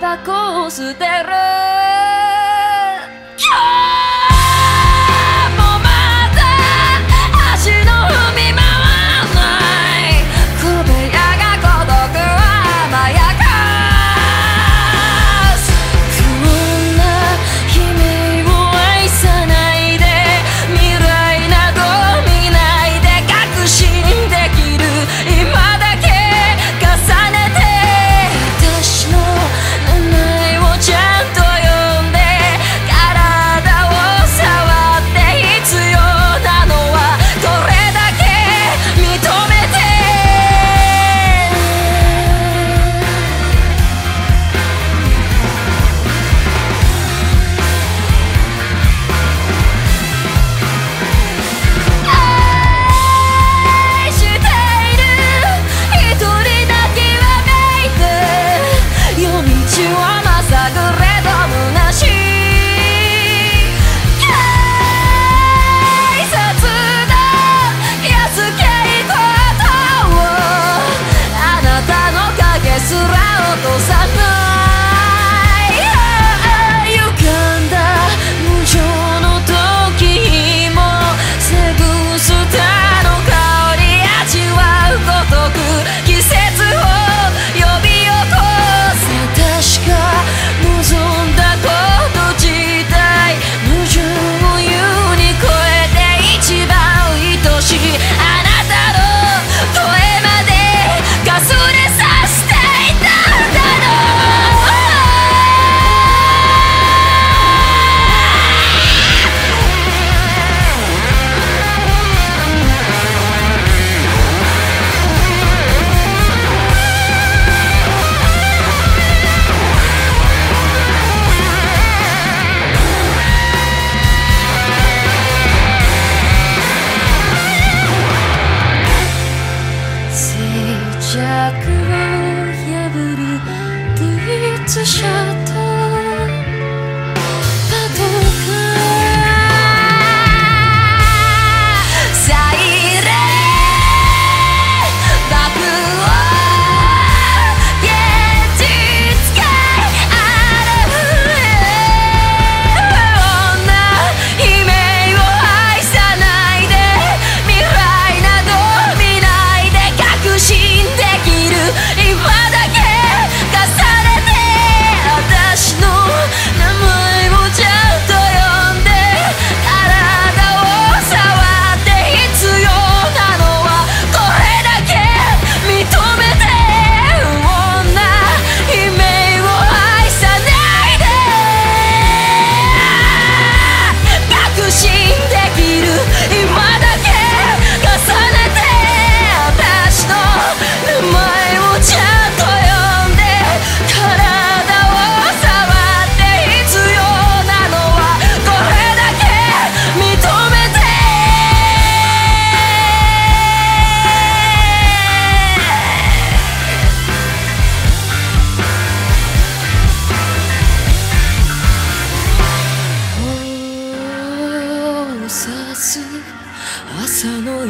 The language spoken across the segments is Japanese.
タバコを捨てる。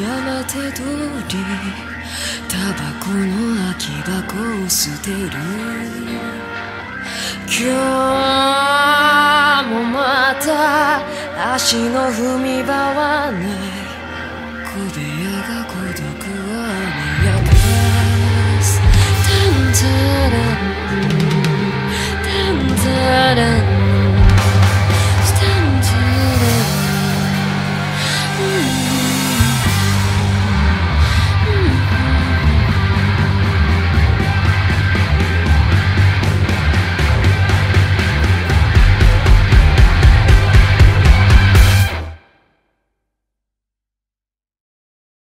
やがて通りタバコの空き箱を捨てる。今日もまた足の踏み場はない。